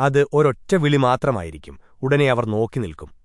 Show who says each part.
Speaker 1: അത് ഒരൊറ്റ വിളി മാത്രമായിരിക്കും. ഉടനെ അവർ നോക്കി നിൽക്കും.